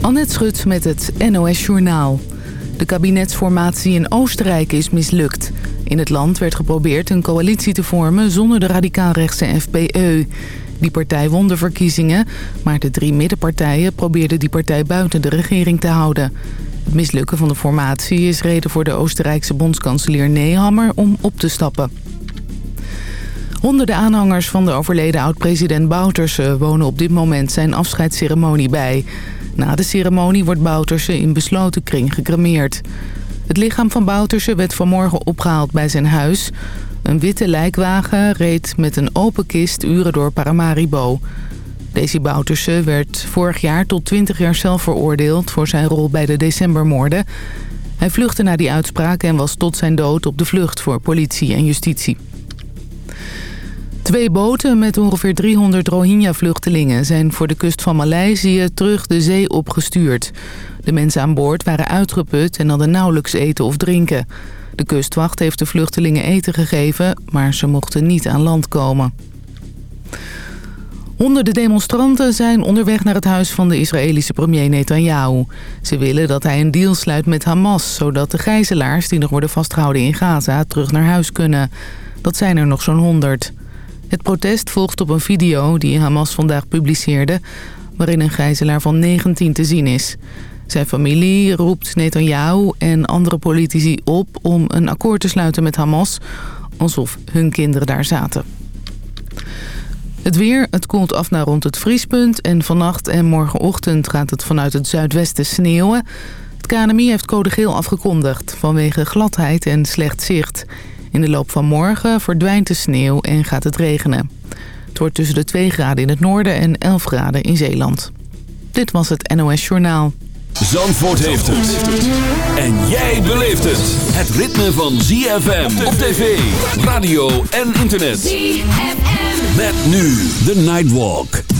Annette Schut met het NOS Journaal. De kabinetsformatie in Oostenrijk is mislukt. In het land werd geprobeerd een coalitie te vormen zonder de radicaalrechtse FPE. Die partij won de verkiezingen, maar de drie middenpartijen probeerden die partij buiten de regering te houden. Het mislukken van de formatie is reden voor de Oostenrijkse bondskanselier Nehammer om op te stappen. Honderden aanhangers van de overleden oud-president Bouterse wonen op dit moment zijn afscheidsceremonie bij. Na de ceremonie wordt Bouterse in besloten kring gecremeerd. Het lichaam van Bouterse werd vanmorgen opgehaald bij zijn huis. Een witte lijkwagen reed met een open kist uren door Paramaribo. Desi Bouterse werd vorig jaar tot 20 jaar zelf veroordeeld... voor zijn rol bij de decembermoorden. Hij vluchtte na die uitspraak en was tot zijn dood op de vlucht voor politie en justitie. Twee boten met ongeveer 300 Rohingya-vluchtelingen zijn voor de kust van Maleisië terug de zee opgestuurd. De mensen aan boord waren uitgeput en hadden nauwelijks eten of drinken. De kustwacht heeft de vluchtelingen eten gegeven, maar ze mochten niet aan land komen. Honderden demonstranten zijn onderweg naar het huis van de Israëlische premier Netanyahu. Ze willen dat hij een deal sluit met Hamas... zodat de gijzelaars die nog worden vastgehouden in Gaza terug naar huis kunnen. Dat zijn er nog zo'n honderd. Het protest volgt op een video die Hamas vandaag publiceerde... waarin een gijzelaar van 19 te zien is. Zijn familie roept Netanyahu en andere politici op om een akkoord te sluiten met Hamas... alsof hun kinderen daar zaten. Het weer, het koelt af naar rond het vriespunt... en vannacht en morgenochtend gaat het vanuit het zuidwesten sneeuwen. Het KNMI heeft code geel afgekondigd vanwege gladheid en slecht zicht... In de loop van morgen verdwijnt de sneeuw en gaat het regenen. Het wordt tussen de 2 graden in het noorden en 11 graden in Zeeland. Dit was het NOS Journaal. Zandvoort heeft het. En jij beleeft het. Het ritme van ZFM op tv, radio en internet. ZFM. Met nu de Nightwalk.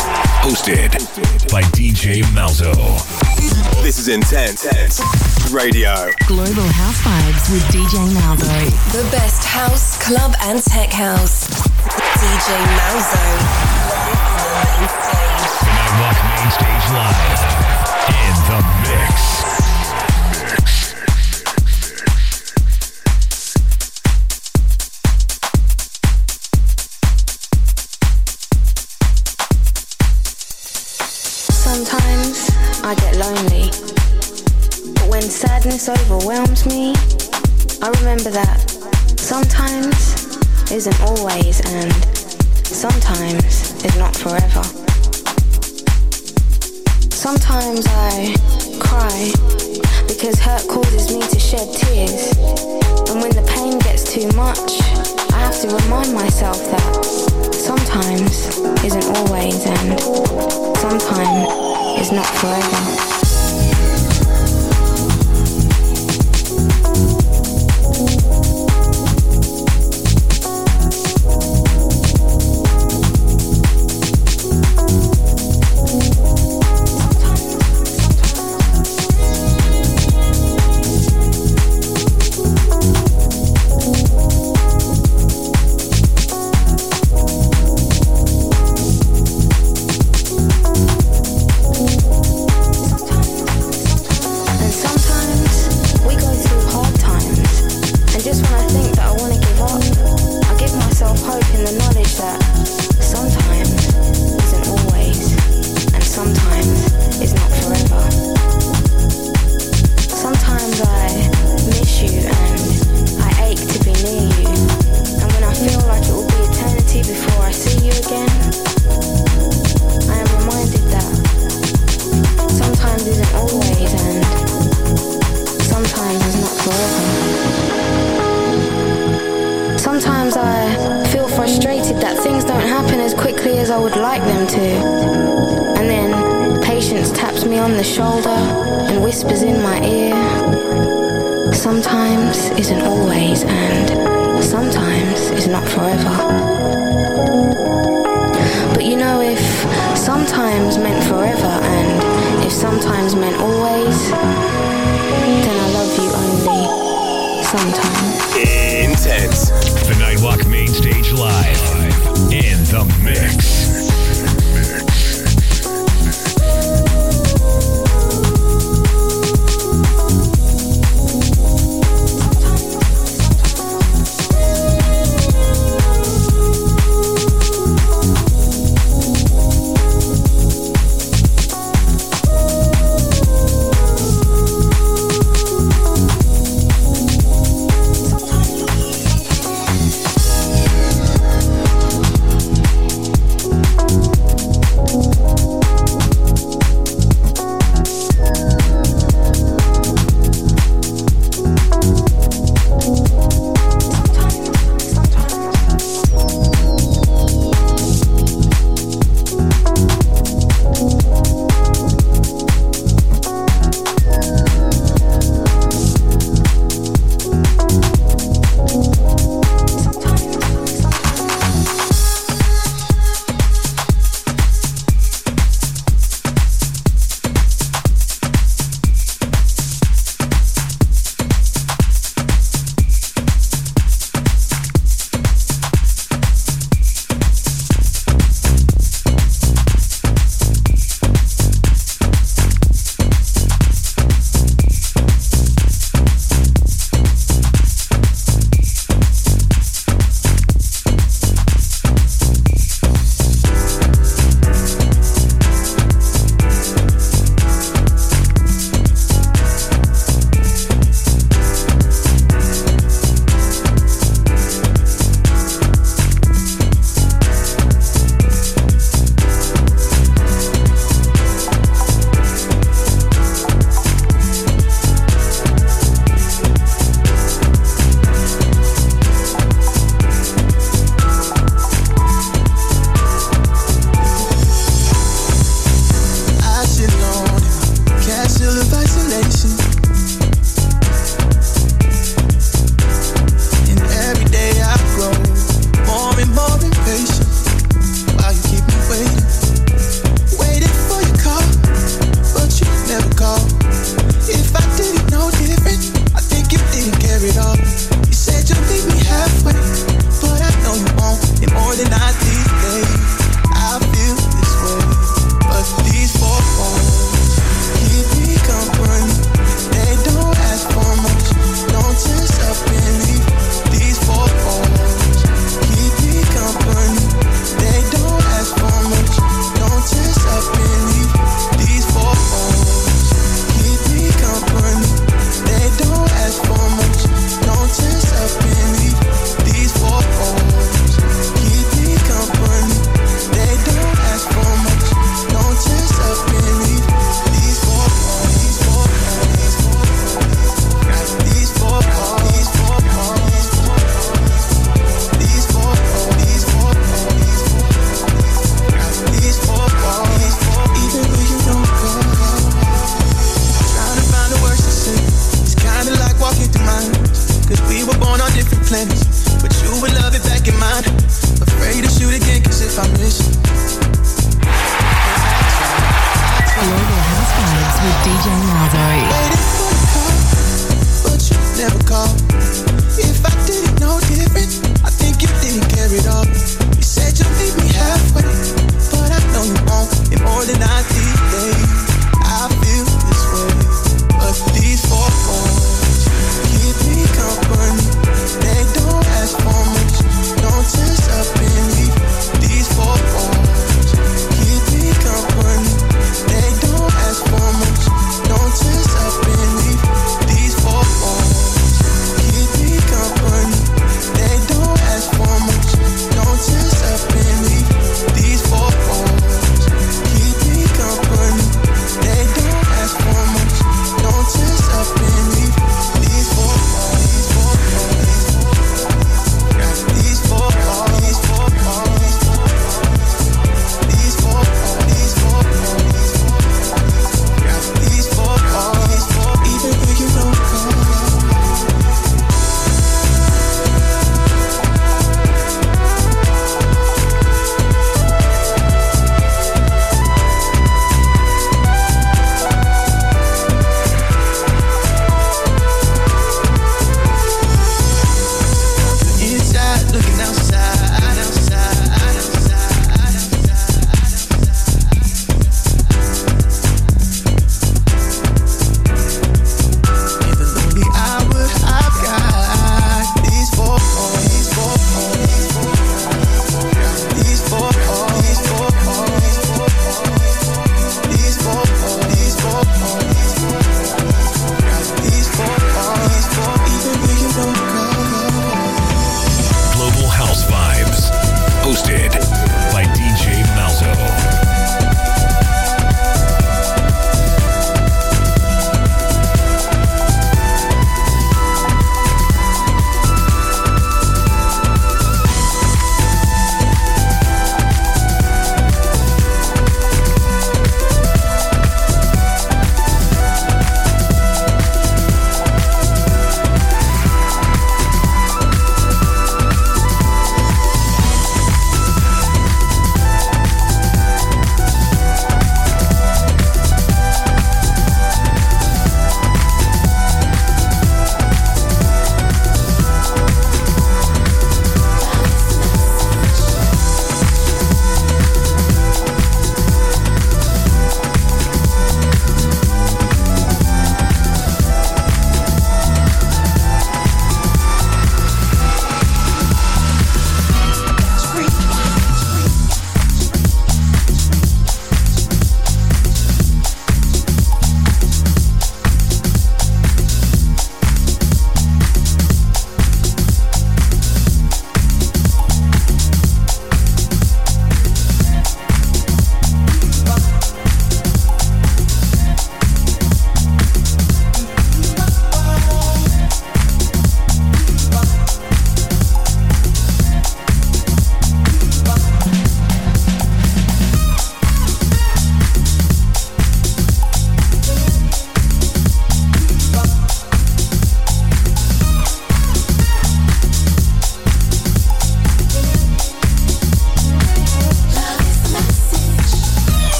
Hosted by DJ Malzo. This is Intense Radio. Global House Vibes with DJ Malzo. The best house, club, and tech house. DJ Malzo. The Nightwalk Main Stage Live. In the mix. I get lonely. But when sadness overwhelms me, I remember that sometimes isn't always and sometimes is not forever. Sometimes I cry because hurt causes me to shed tears. And when the pain gets too much, I have to remind myself that sometimes isn't always and sometimes is not forever.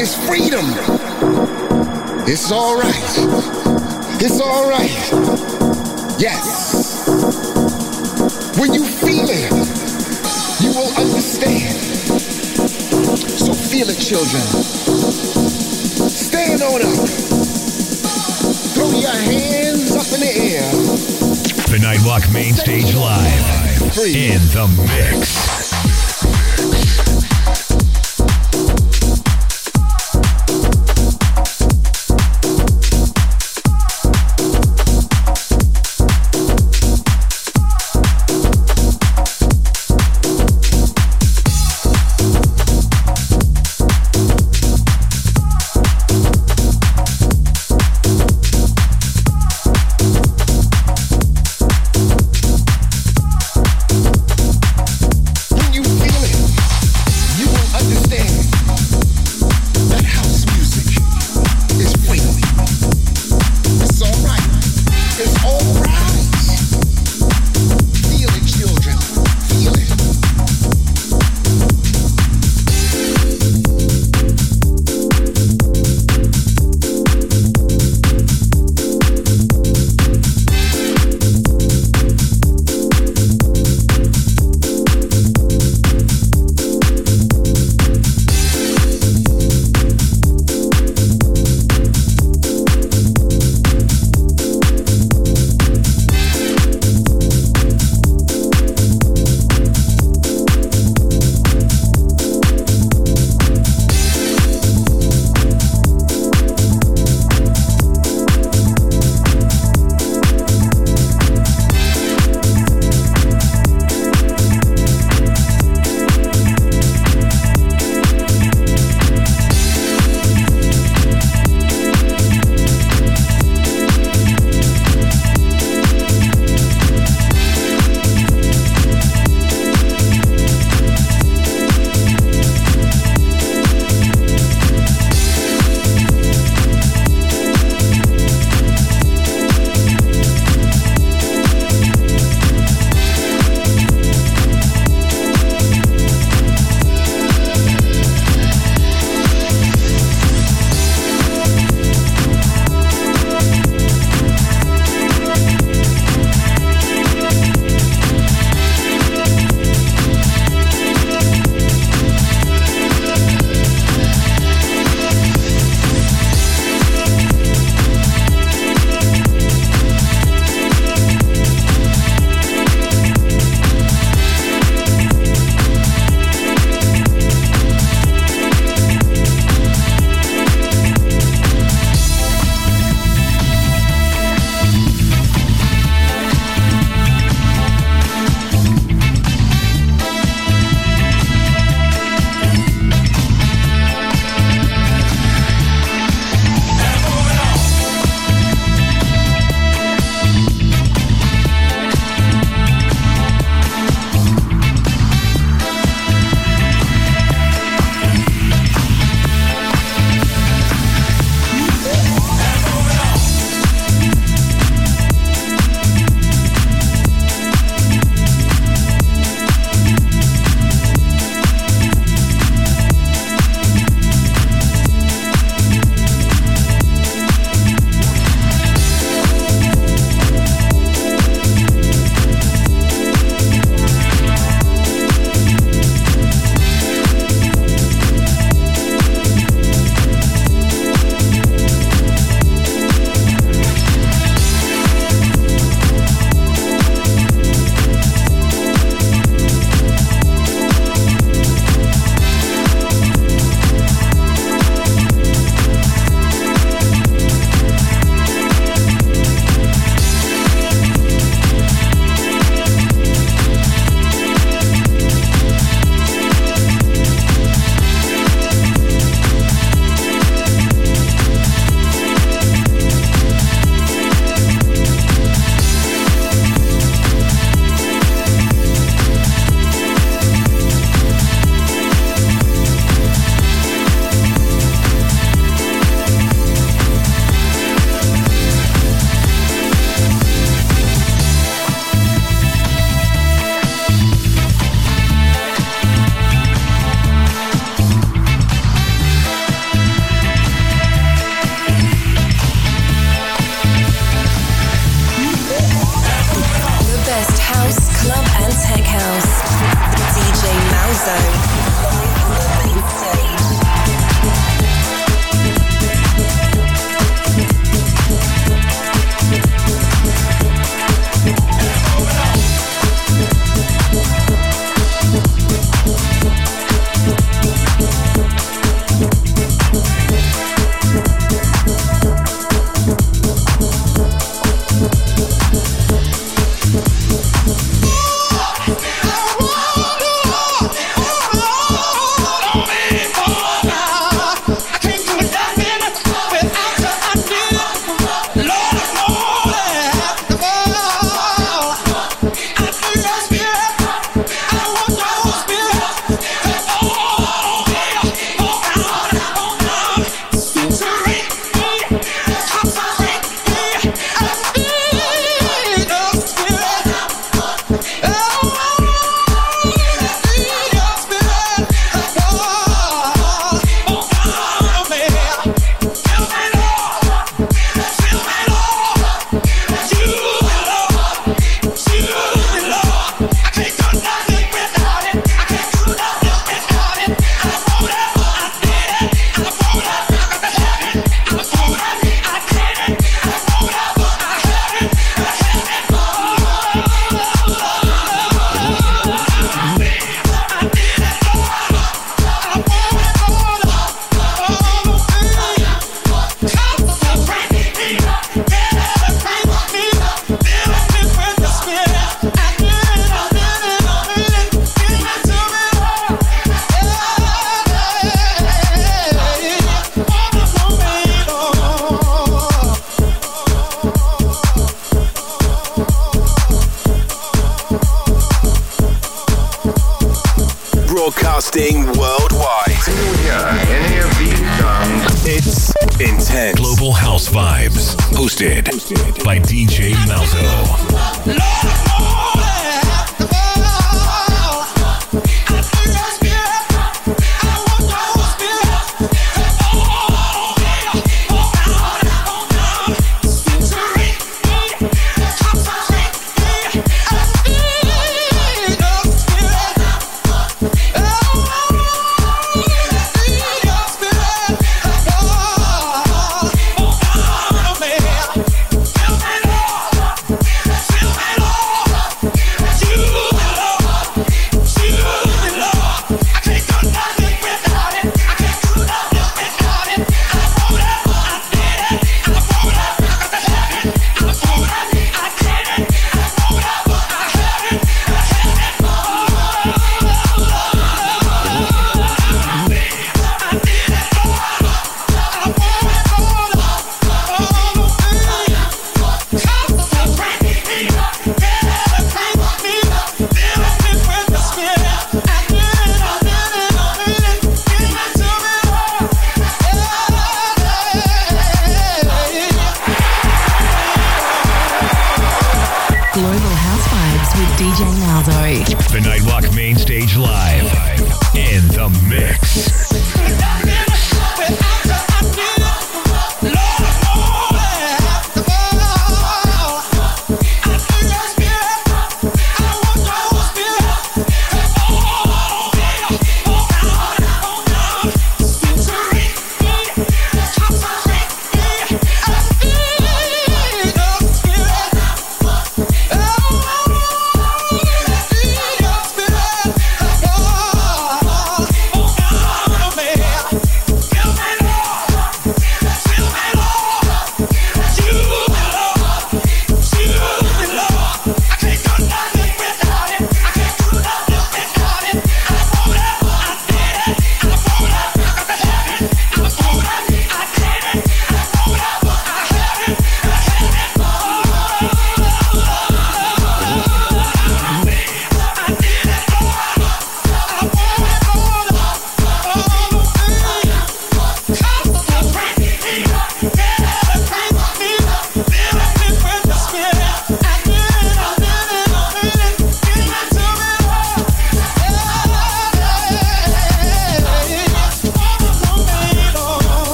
Is freedom. It's alright. It's alright. Yes. When you feel it, you will understand. So feel it, children. Stand on up. Throw your hands up in the air. The Nightwalk Main Stage Live. In the mix.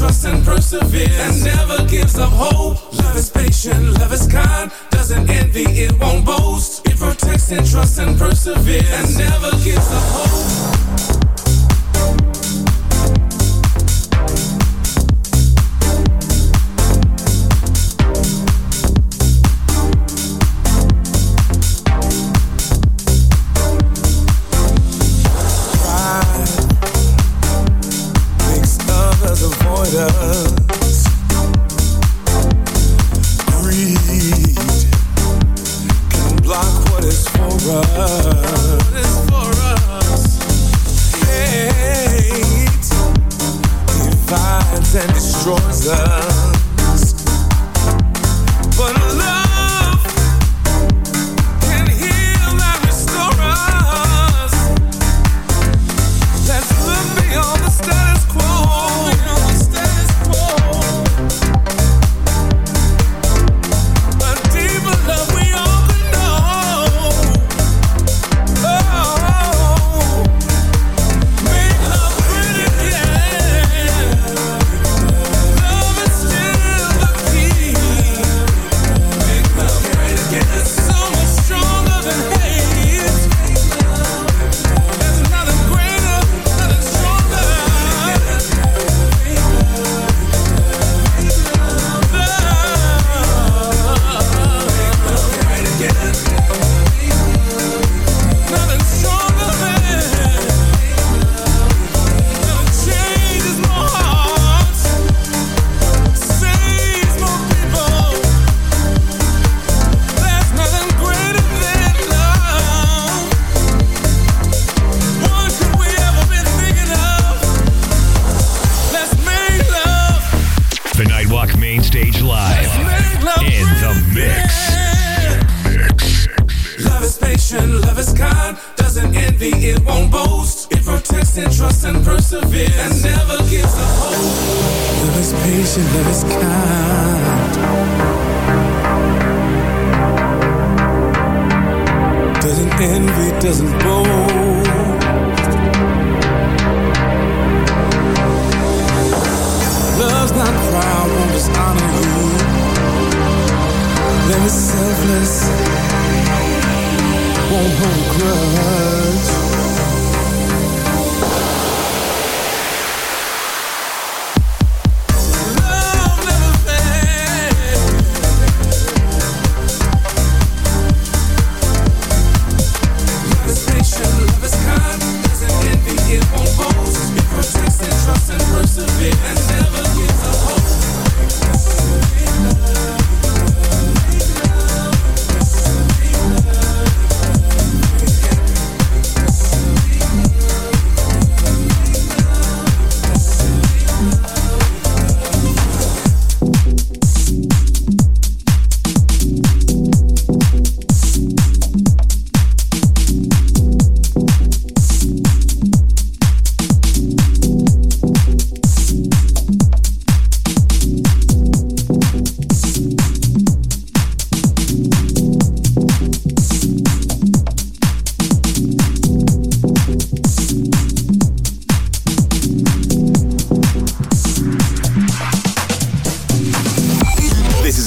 trust and perseveres and never gives up hope. Love is patient, love is kind, doesn't envy, it won't boast. It protects and trusts and perseveres and never gives up hope.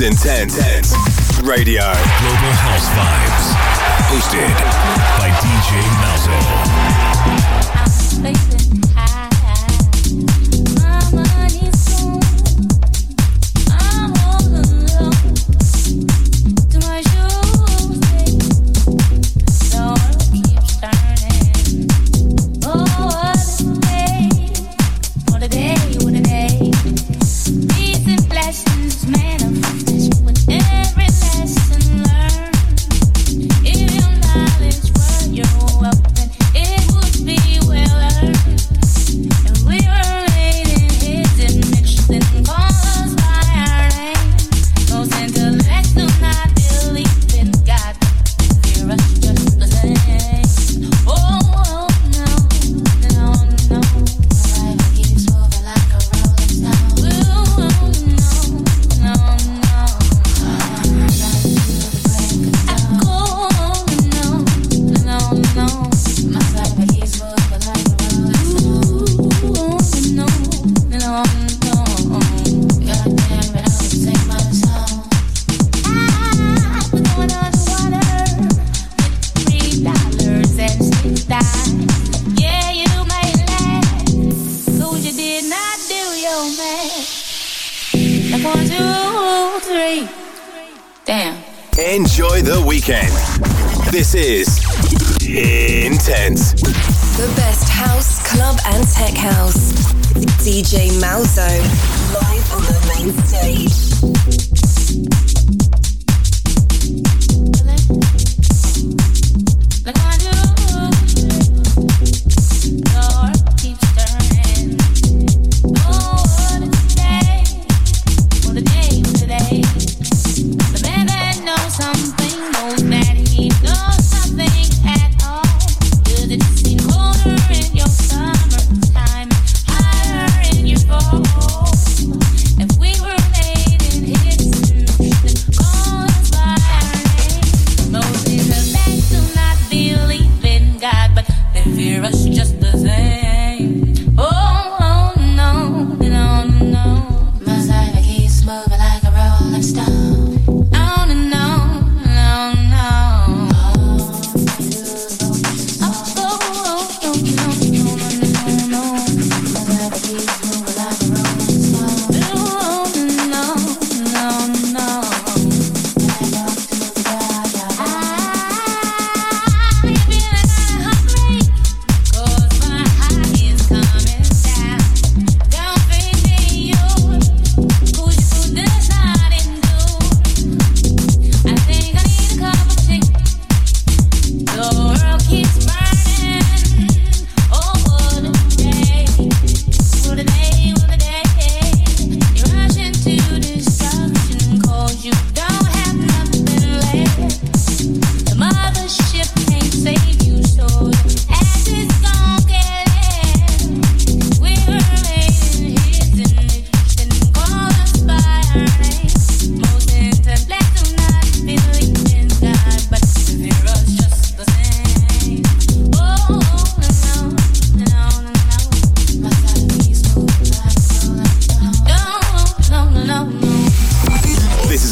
Intense. Intense. Radio. Global House Vibes. Hosted by DJ Malzo.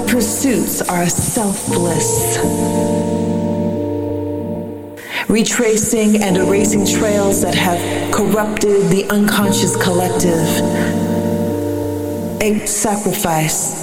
my pursuits are selfless. Retracing and erasing trails that have corrupted the unconscious collective. A sacrifice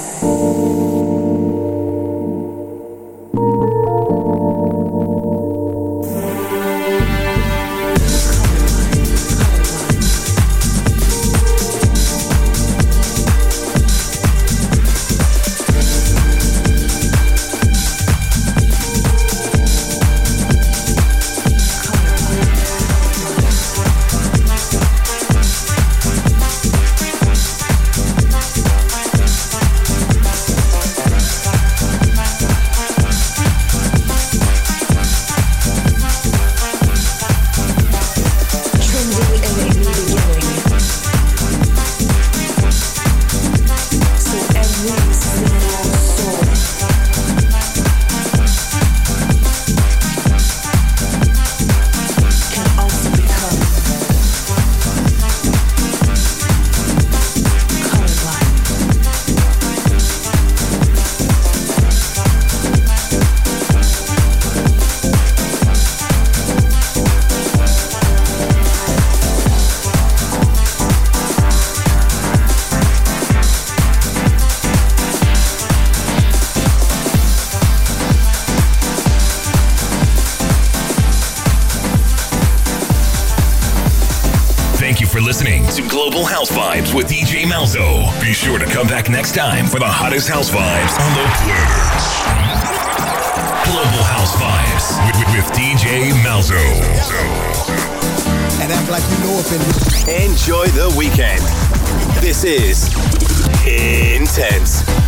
Malzo. And act like you know if it. Enjoy the weekend. This is Intense.